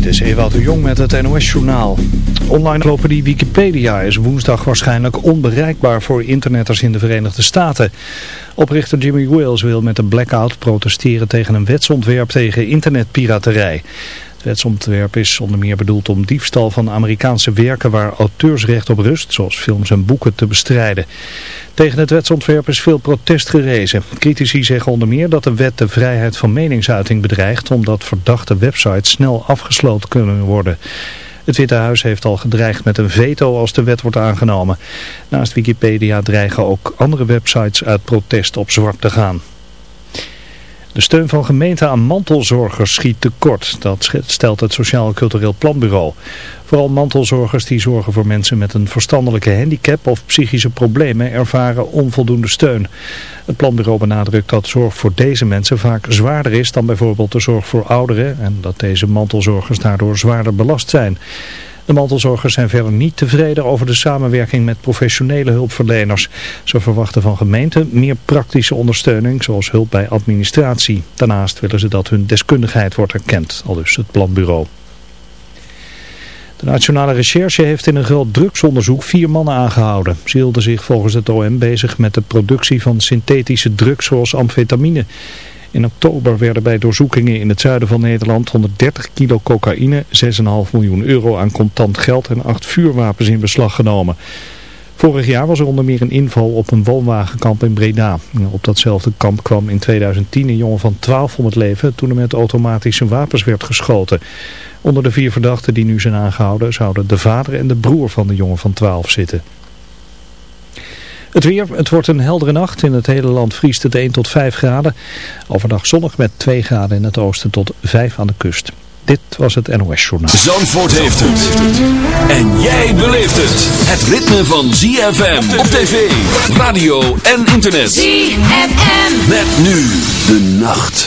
Dit is Ewout de Jong met het NOS-journaal. Online lopen die Wikipedia is woensdag waarschijnlijk onbereikbaar voor internetters in de Verenigde Staten. Oprichter Jimmy Wales wil met de blackout protesteren tegen een wetsontwerp tegen internetpiraterij. Het wetsontwerp is onder meer bedoeld om diefstal van Amerikaanse werken waar auteursrecht op rust, zoals films en boeken, te bestrijden. Tegen het wetsontwerp is veel protest gerezen. Critici zeggen onder meer dat de wet de vrijheid van meningsuiting bedreigt omdat verdachte websites snel afgesloten kunnen worden. Het Witte Huis heeft al gedreigd met een veto als de wet wordt aangenomen. Naast Wikipedia dreigen ook andere websites uit protest op zwart te gaan. De steun van gemeenten aan mantelzorgers schiet tekort. Dat stelt het Sociaal Cultureel Planbureau. Vooral mantelzorgers die zorgen voor mensen met een verstandelijke handicap of psychische problemen ervaren onvoldoende steun. Het planbureau benadrukt dat zorg voor deze mensen vaak zwaarder is dan bijvoorbeeld de zorg voor ouderen en dat deze mantelzorgers daardoor zwaarder belast zijn. De mantelzorgers zijn verder niet tevreden over de samenwerking met professionele hulpverleners. Ze verwachten van gemeenten meer praktische ondersteuning, zoals hulp bij administratie. Daarnaast willen ze dat hun deskundigheid wordt erkend, al dus het planbureau. De Nationale Recherche heeft in een groot drugsonderzoek vier mannen aangehouden. Ze hielden zich volgens het OM bezig met de productie van synthetische drugs zoals amfetamine. In oktober werden bij doorzoekingen in het zuiden van Nederland 130 kilo cocaïne, 6,5 miljoen euro aan contant geld en acht vuurwapens in beslag genomen. Vorig jaar was er onder meer een inval op een woonwagenkamp in Breda. Op datzelfde kamp kwam in 2010 een jongen van 12 om het leven toen er met automatische wapens werd geschoten. Onder de vier verdachten die nu zijn aangehouden zouden de vader en de broer van de jongen van 12 zitten. Het weer, het wordt een heldere nacht. In het hele land vriest het 1 tot 5 graden. Overdag zonnig met 2 graden in het oosten tot 5 aan de kust. Dit was het NOS Journaal. Zandvoort heeft het. En jij beleeft het. Het ritme van ZFM op tv, radio en internet. ZFM. Met nu de nacht.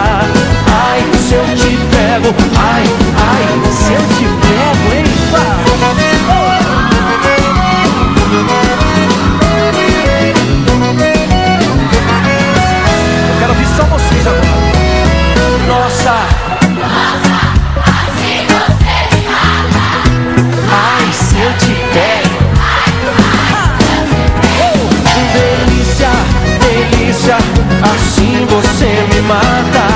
Mata.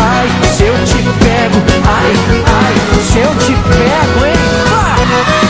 Ai, se eu te pego, ai, ai, se eu te pego, hein? Ah!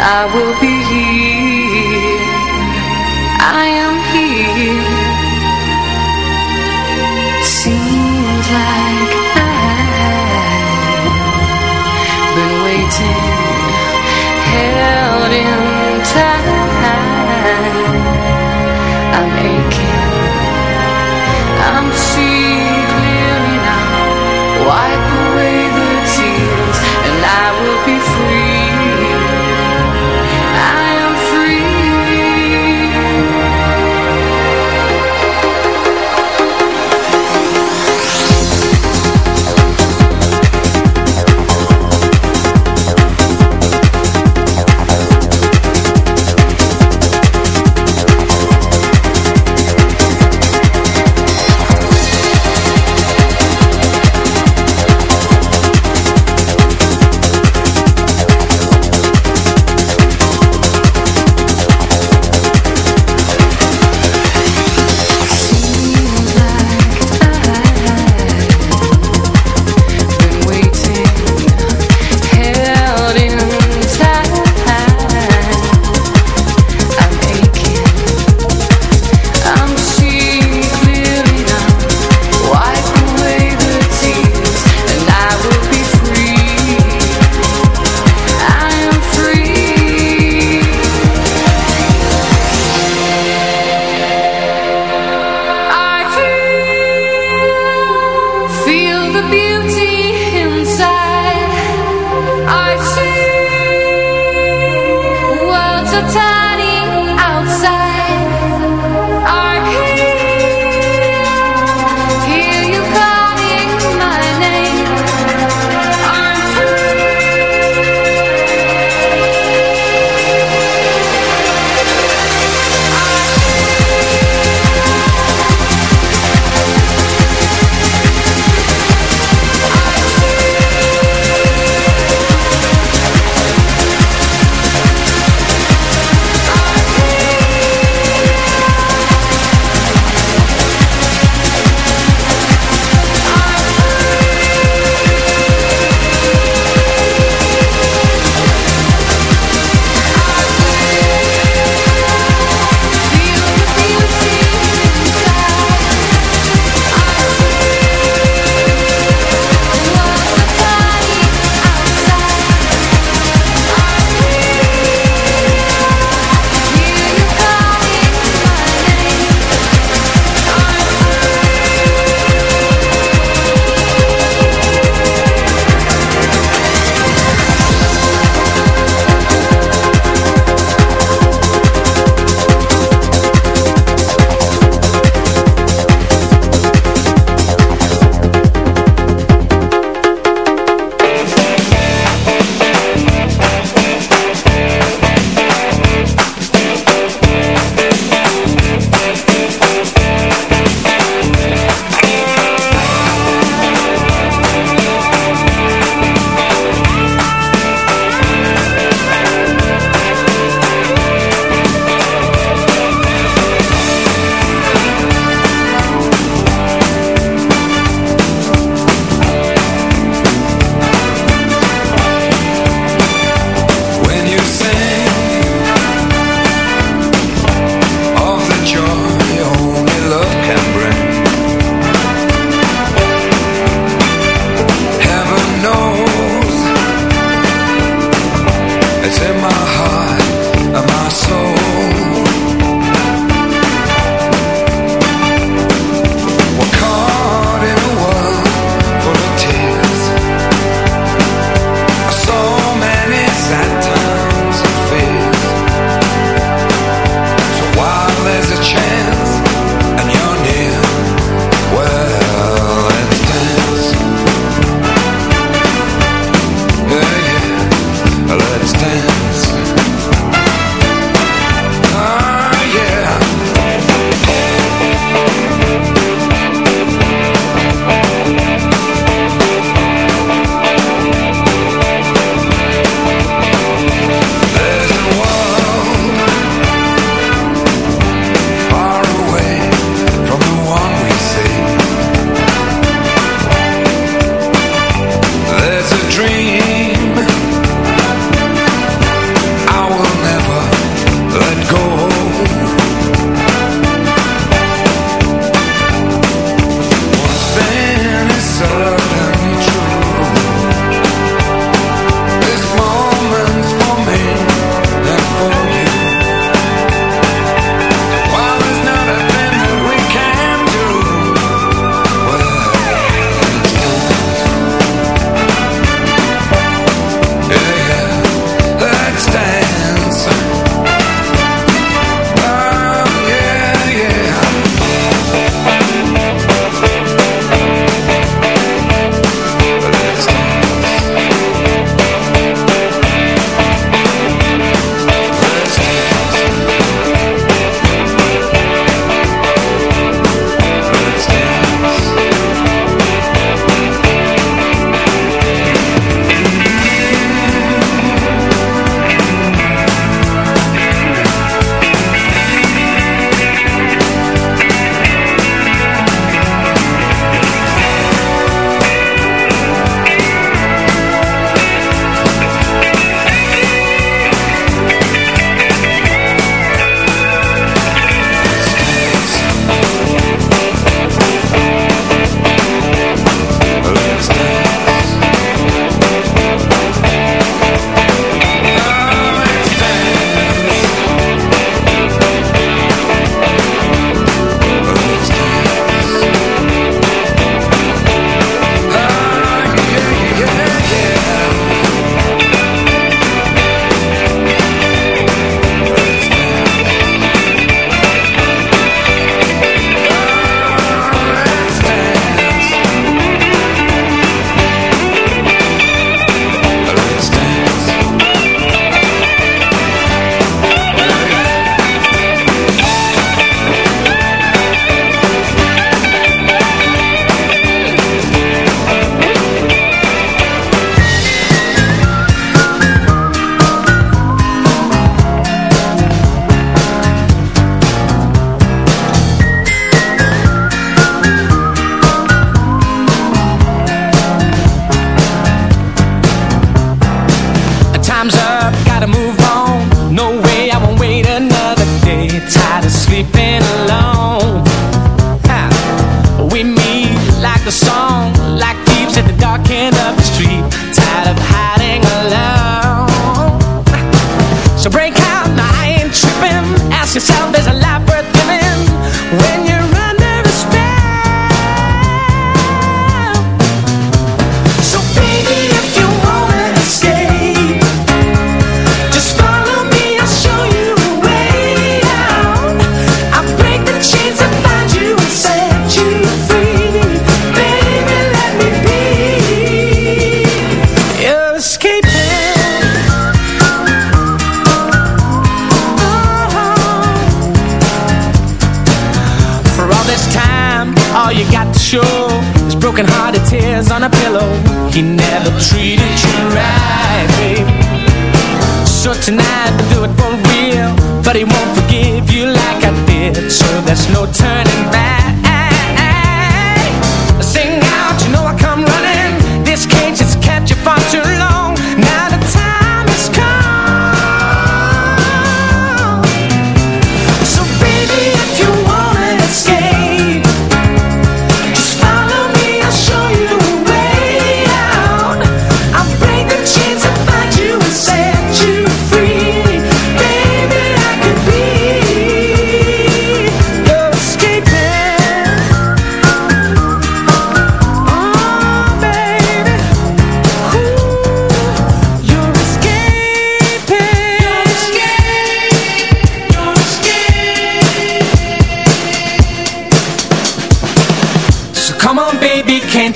I will be